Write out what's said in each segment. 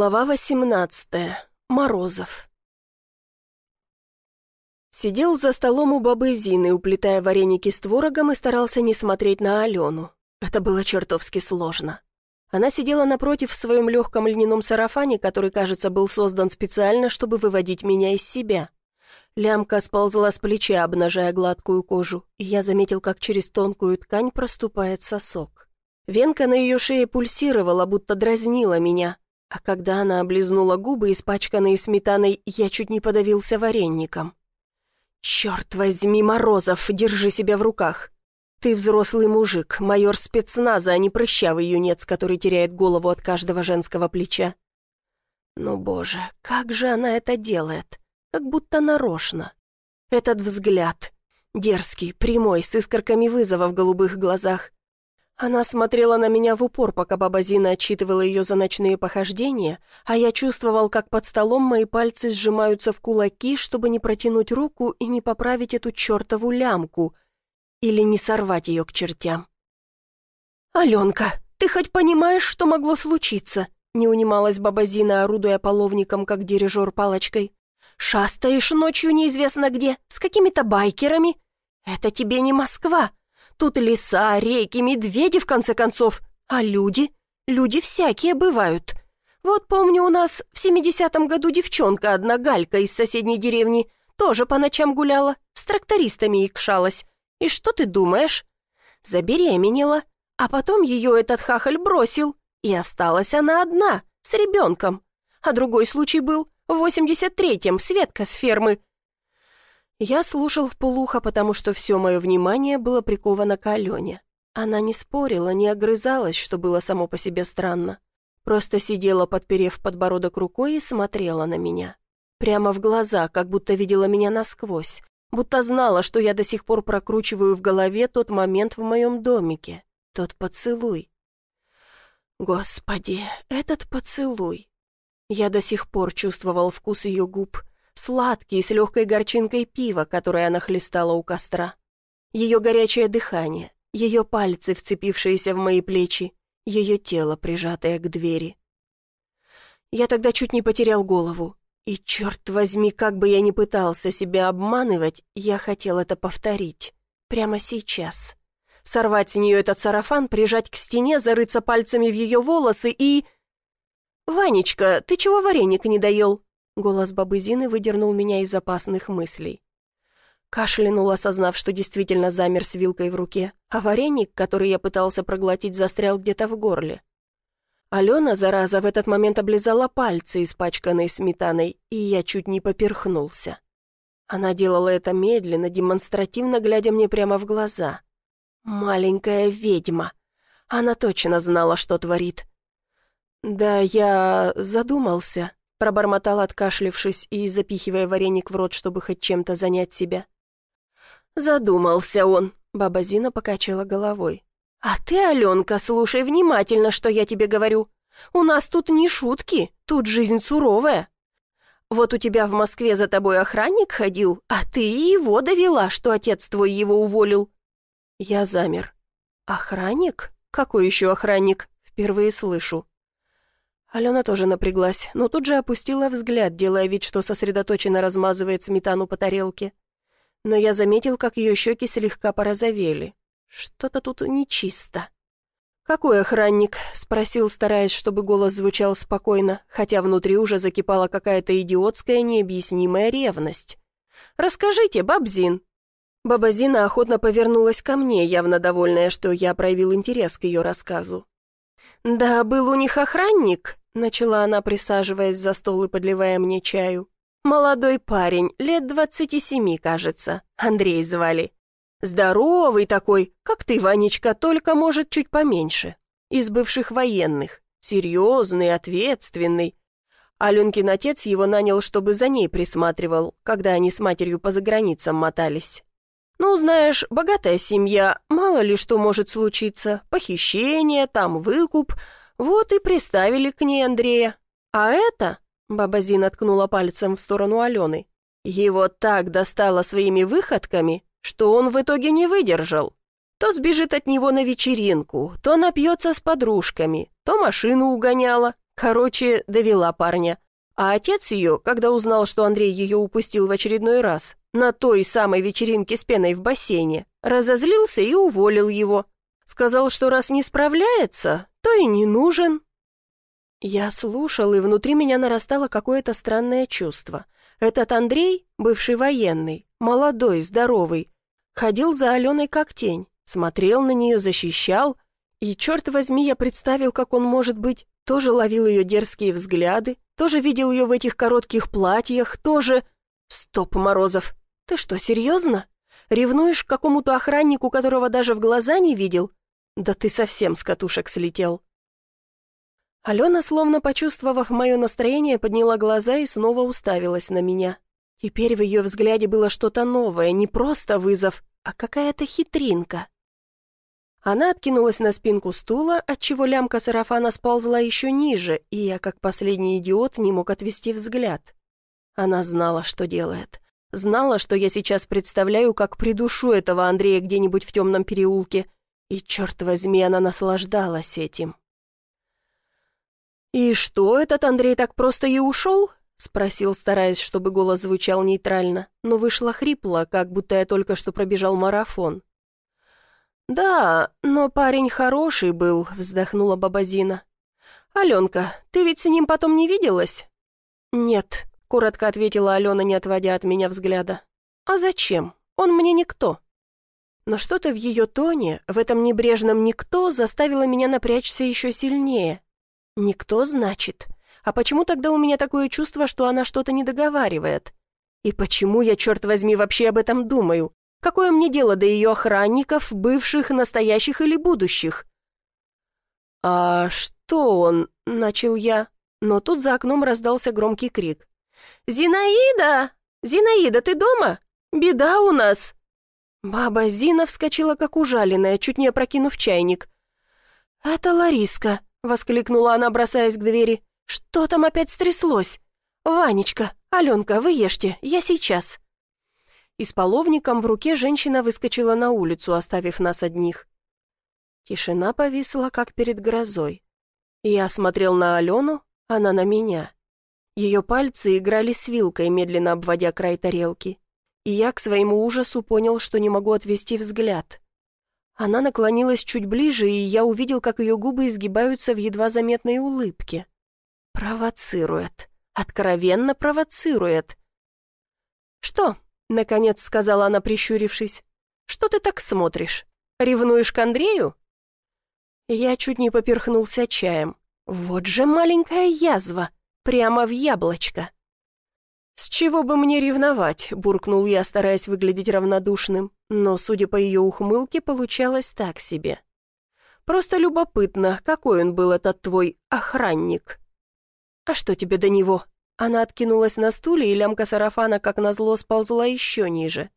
Глава 18. Морозов. Сидел за столом у бабы Зины, уплетая вареники с творогом и старался не смотреть на Алену. Это было чертовски сложно. Она сидела напротив в своем легком льняном сарафане, который, кажется, был создан специально, чтобы выводить меня из себя. Лямка сползла с плеча, обнажая гладкую кожу, и я заметил, как через тонкую ткань проступает сосок. Венка на ее шее пульсировала, будто дразнила меня, а когда она облизнула губы, испачканные сметаной, я чуть не подавился вареником. «Черт возьми, Морозов, держи себя в руках! Ты взрослый мужик, майор спецназа, а не прыщавый юнец, который теряет голову от каждого женского плеча. Ну, боже, как же она это делает? Как будто нарочно. Этот взгляд, дерзкий, прямой, с искорками вызова в голубых глазах, она смотрела на меня в упор, пока баба Зина отчитывала ее за ночные похождения, а я чувствовал, как под столом мои пальцы сжимаются в кулаки, чтобы не протянуть руку и не поправить эту чертову лямку или не сорвать ее к чертям. «Аленка, ты хоть понимаешь, что могло случиться?» не унималась баба Зина, орудуя половником, как дирижер палочкой. «Шастаешь ночью неизвестно где, с какими-то байкерами. Это тебе не Москва, Тут леса, реки, медведи, в конце концов. А люди? Люди всякие бывают. Вот помню, у нас в семидесятом году девчонка одна, Галька, из соседней деревни, тоже по ночам гуляла, с трактористами икшалась. И что ты думаешь? Забеременела. А потом ее этот хахаль бросил. И осталась она одна, с ребенком. А другой случай был в восемьдесят третьем, Светка с фермы. Я слушал в полухо, потому что все мое внимание было приковано к Алене. Она не спорила, не огрызалась, что было само по себе странно. Просто сидела, подперев подбородок рукой и смотрела на меня. Прямо в глаза, как будто видела меня насквозь. Будто знала, что я до сих пор прокручиваю в голове тот момент в моем домике. Тот поцелуй. Господи, этот поцелуй. Я до сих пор чувствовал вкус ее губ, сладкий, с легкой горчинкой пива, которое она хлестала у костра. Ее горячее дыхание, ее пальцы, вцепившиеся в мои плечи, ее тело, прижатое к двери. Я тогда чуть не потерял голову. И, черт возьми, как бы я ни пытался себя обманывать, я хотел это повторить. Прямо сейчас. Сорвать с нее этот сарафан, прижать к стене, зарыться пальцами в ее волосы и... «Ванечка, ты чего вареник не доел?» Голос бабы Зины выдернул меня из опасных мыслей. Кашлянул, осознав, что действительно замер с вилкой в руке, а вареник, который я пытался проглотить, застрял где-то в горле. Алена, зараза, в этот момент облизала пальцы, испачканные сметаной, и я чуть не поперхнулся. Она делала это медленно, демонстративно глядя мне прямо в глаза. Маленькая ведьма. Она точно знала, что творит. Да, я задумался, Пробормотал, откашлившись и запихивая вареник в рот, чтобы хоть чем-то занять себя. Задумался он. Баба Зина покачала головой. «А ты, Аленка, слушай внимательно, что я тебе говорю. У нас тут не шутки, тут жизнь суровая. Вот у тебя в Москве за тобой охранник ходил, а ты и его довела, что отец твой его уволил». Я замер. «Охранник? Какой еще охранник? Впервые слышу». Алена тоже напряглась, но тут же опустила взгляд, делая вид, что сосредоточенно размазывает сметану по тарелке. Но я заметил, как ее щеки слегка порозовели. Что-то тут нечисто. «Какой охранник?» — спросил, стараясь, чтобы голос звучал спокойно, хотя внутри уже закипала какая-то идиотская необъяснимая ревность. «Расскажите, бабзин!» Баба Зина охотно повернулась ко мне, явно довольная, что я проявил интерес к ее рассказу. «Да, был у них охранник», — начала она, присаживаясь за стол и подливая мне чаю. «Молодой парень, лет двадцати семи, кажется. Андрей звали. Здоровый такой, как ты, Ванечка, только, может, чуть поменьше. Из бывших военных. Серьезный, ответственный. Аленкин отец его нанял, чтобы за ней присматривал, когда они с матерью по заграницам мотались. Ну, знаешь, богатая семья, мало ли что может случиться. Похищение, там выкуп, вот и приставили к ней Андрея. А это...» Баба Зина пальцем в сторону Алены. «Его так достало своими выходками, что он в итоге не выдержал. То сбежит от него на вечеринку, то напьется с подружками, то машину угоняла. Короче, довела парня. А отец ее, когда узнал, что Андрей ее упустил в очередной раз, на той самой вечеринке с пеной в бассейне, разозлился и уволил его. Сказал, что раз не справляется, то и не нужен. Я слушал, и внутри меня нарастало какое-то странное чувство. Этот Андрей, бывший военный, молодой, здоровый, ходил за Аленой как тень, смотрел на нее, защищал, и, черт возьми, я представил, как он, может быть, тоже ловил ее дерзкие взгляды, тоже видел ее в этих коротких платьях, тоже... Стоп, Морозов, ты что, серьезно? Ревнуешь к какому-то охраннику, которого даже в глаза не видел? Да ты совсем с катушек слетел. Алена, словно почувствовав мое настроение, подняла глаза и снова уставилась на меня. Теперь в ее взгляде было что-то новое, не просто вызов, а какая-то хитринка. Она откинулась на спинку стула, отчего лямка сарафана сползла еще ниже, и я, как последний идиот, не мог отвести взгляд. Она знала, что делает. Знала, что я сейчас представляю, как придушу этого Андрея где-нибудь в темном переулке. И, черт возьми, она наслаждалась этим. «И что, этот Андрей так просто и ушел?» — спросил, стараясь, чтобы голос звучал нейтрально, но вышло хрипло, как будто я только что пробежал марафон. «Да, но парень хороший был», — вздохнула Бабазина. «Аленка, ты ведь с ним потом не виделась?» «Нет», — коротко ответила Алена, не отводя от меня взгляда. «А зачем? Он мне никто». Но что-то в ее тоне, в этом небрежном «никто» заставило меня напрячься еще сильнее. «Никто, значит? А почему тогда у меня такое чувство, что она что-то не договаривает? И почему я, черт возьми, вообще об этом думаю? Какое мне дело до ее охранников, бывших, настоящих или будущих? «А что он?» — начал я, но тут за окном раздался громкий крик. «Зинаида! Зинаида, ты дома? Беда у нас!» Баба Зина вскочила, как ужаленная, чуть не опрокинув чайник. «Это Лариска!» — воскликнула она, бросаясь к двери. «Что там опять стряслось? Ванечка, Аленка, вы ешьте, я сейчас!» и с половником в руке женщина выскочила на улицу, оставив нас одних. Тишина повисла, как перед грозой. Я смотрел на Алену, она на меня. Ее пальцы играли с вилкой, медленно обводя край тарелки. И я к своему ужасу понял, что не могу отвести взгляд. Она наклонилась чуть ближе, и я увидел, как ее губы изгибаются в едва заметной улыбке. Провоцирует. Откровенно провоцирует. «Что, Наконец сказала она, прищурившись. «Что ты так смотришь? Ревнуешь к Андрею?» Я чуть не поперхнулся чаем. Вот же маленькая язва, прямо в яблочко. «С чего бы мне ревновать?» — буркнул я, стараясь выглядеть равнодушным, но, судя по ее ухмылке, получалось так себе. «Просто любопытно, какой он был, этот твой охранник?» «А что тебе до него?» Она откинулась на стуле, и лямка сарафана, как назло, сползла еще ниже.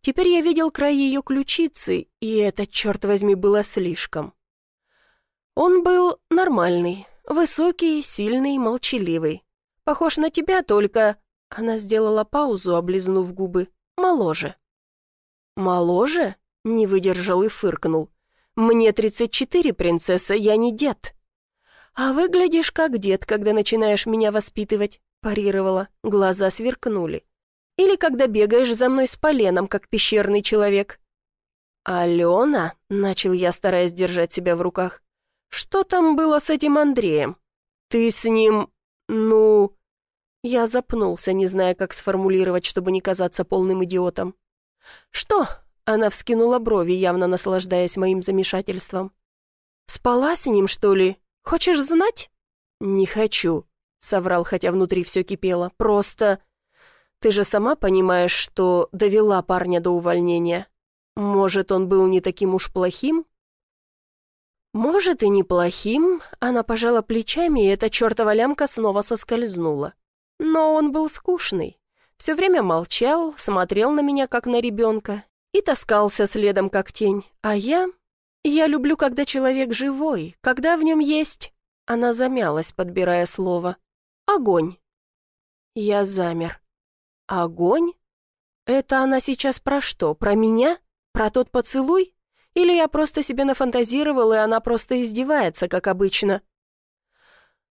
Теперь я видел край ее ключицы, и это, черт возьми, было слишком. Он был нормальный, высокий, сильный, молчаливый. Похож на тебя, только... Она сделала паузу, облизнув губы. Моложе. «Моложе?» — не выдержал и фыркнул. «Мне тридцать четыре, принцесса, я не дед». «А выглядишь как дед, когда начинаешь меня воспитывать парировала, глаза сверкнули. «Или когда бегаешь за мной с поленом, как пещерный человек». «Алена?» — начал я, стараясь держать себя в руках. «Что там было с этим Андреем? Ты с ним... ну...» Я запнулся, не зная, как сформулировать, чтобы не казаться полным идиотом. «Что?» — она вскинула брови, явно наслаждаясь моим замешательством. «Спала с ним, что ли? Хочешь знать?» «Не хочу», — соврал, хотя внутри все кипело. «Просто... Ты же сама понимаешь, что довела парня до увольнения. Может, он был не таким уж плохим?» «Может, и неплохим», — она пожала плечами, и эта чертова лямка снова соскользнула. «Но он был скучный. Все время молчал, смотрел на меня, как на ребенка, и таскался следом, как тень. А я... Я люблю, когда человек живой, когда в нем есть...» Она замялась, подбирая слово. Огонь. Я замер. Огонь? Это она сейчас про что? Про меня? Про тот поцелуй? Или я просто себе нафантазировал, и она просто издевается, как обычно?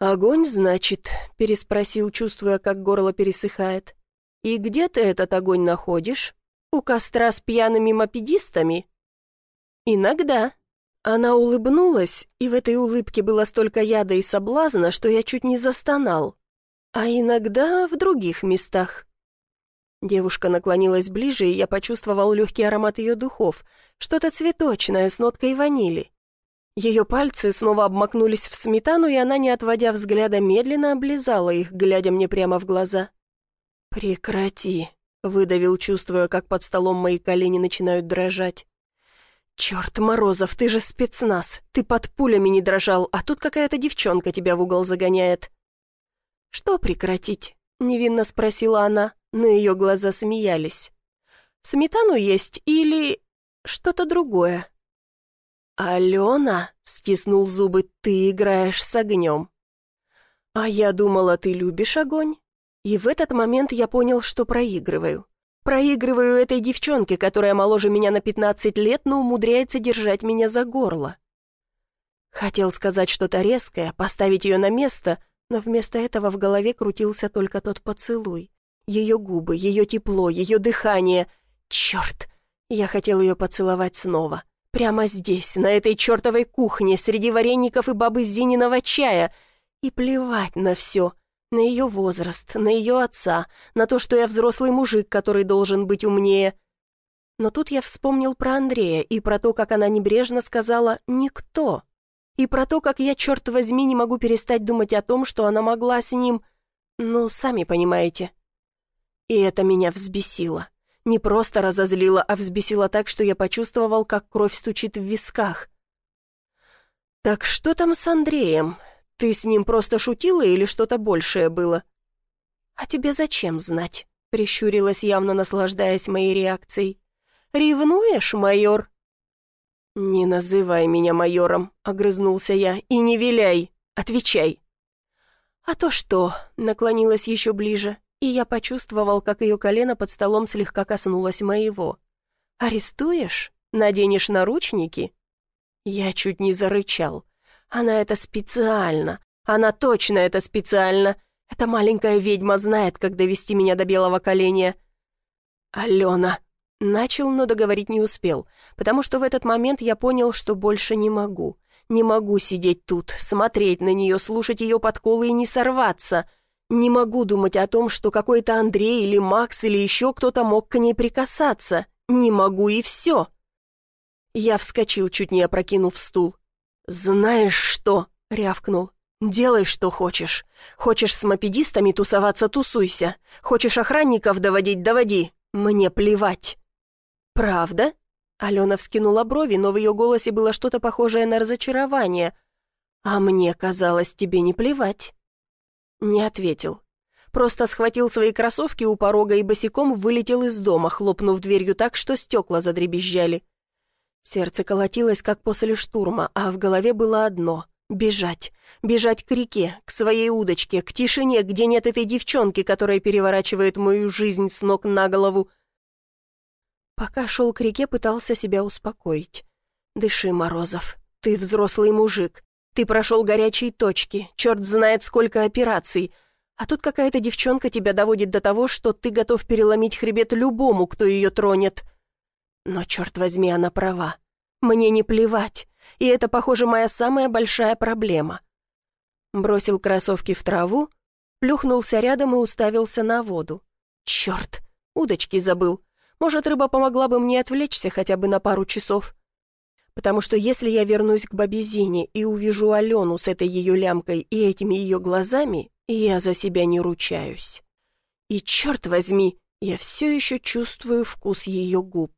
«Огонь, значит?» — переспросил, чувствуя, как горло пересыхает. «И где ты этот огонь находишь? У костра с пьяными мопедистами?» «Иногда». Она улыбнулась, и в этой улыбке было столько яда и соблазна, что я чуть не застонал. «А иногда в других местах». Девушка наклонилась ближе, и я почувствовал легкий аромат ее духов, что-то цветочное с ноткой ванили. Ее пальцы снова обмакнулись в сметану, и она, не отводя взгляда, медленно облизала их, глядя мне прямо в глаза. «Прекрати», — выдавил, чувствуя, как под столом мои колени начинают дрожать. «Черт, Морозов, ты же спецназ, ты под пулями не дрожал, а тут какая-то девчонка тебя в угол загоняет». «Что прекратить?» — невинно спросила она, но ее глаза смеялись. «Сметану есть или что-то другое?» «Алена», — стиснул зубы, — «ты играешь с огнем». «А я думала, ты любишь огонь?» И в этот момент я понял, что проигрываю. Проигрываю этой девчонке, которая моложе меня на 15 лет, но умудряется держать меня за горло. Хотел сказать что-то резкое, поставить ее на место, но вместо этого в голове крутился только тот поцелуй. Ее губы, ее тепло, ее дыхание. Черт! Я хотел ее поцеловать снова. Прямо здесь, на этой чертовой кухне, среди вареников и бабы Зининого чая. И плевать на все. На ее возраст, на ее отца, на то, что я взрослый мужик, который должен быть умнее. Но тут я вспомнил про Андрея и про то, как она небрежно сказала «никто». И про то, как я, черт возьми, не могу перестать думать о том, что она могла с ним... Ну, сами понимаете. И это меня взбесило. Не просто разозлила, а взбесила так, что я почувствовал, как кровь стучит в висках. «Так что там с Андреем? Ты с ним просто шутила или что-то большее было?» «А тебе зачем знать?» — прищурилась, явно наслаждаясь моей реакцией. «Ревнуешь, майор?» «Не называй меня майором», — огрызнулся я, — «и не виляй, отвечай». «А то что?» — наклонилась еще ближе и я почувствовал, как ее колено под столом слегка коснулось моего. «Арестуешь? Наденешь наручники?» Я чуть не зарычал. Она это специально. Она точно это специально. Эта маленькая ведьма знает, как довести меня до белого коленя. «Алена!» Начал, но договорить не успел, потому что в этот момент я понял, что больше не могу. Не могу сидеть тут, смотреть на нее, слушать ее подколы и не сорваться. Не могу думать о том, что какой-то Андрей или Макс или еще кто-то мог к ней прикасаться. Не могу и все. Я вскочил, чуть не опрокинув стул. «Знаешь что?» — рявкнул. «Делай, что хочешь. Хочешь с мопедистами тусоваться — тусуйся. Хочешь охранников доводить — доводи. Мне плевать». «Правда?» Алена вскинула брови, но в ее голосе было что-то похожее на разочарование. «А мне казалось, тебе не плевать». Не ответил. Просто схватил свои кроссовки у порога и босиком вылетел из дома, хлопнув дверью так, что стекла задребезжали. Сердце колотилось, как после штурма, а в голове было одно — бежать. Бежать к реке, к своей удочке, к тишине, где нет этой девчонки, которая переворачивает мою жизнь с ног на голову. Пока шел к реке, пытался себя успокоить. «Дыши, Морозов, ты взрослый мужик. Ты прошел горячие точки, черт знает сколько операций, а тут какая-то девчонка тебя доводит до того, что ты готов переломить хребет любому, кто ее тронет. Но, черт возьми, она права. Мне не плевать, и это, похоже, моя самая большая проблема. Бросил кроссовки в траву, плюхнулся рядом и уставился на воду. Черт, удочки забыл. Может, рыба помогла бы мне отвлечься хотя бы на пару часов потому что если я вернусь к бабе Зине и увижу Алену с этой ее лямкой и этими ее глазами, я за себя не ручаюсь. И черт возьми, я все еще чувствую вкус ее губ.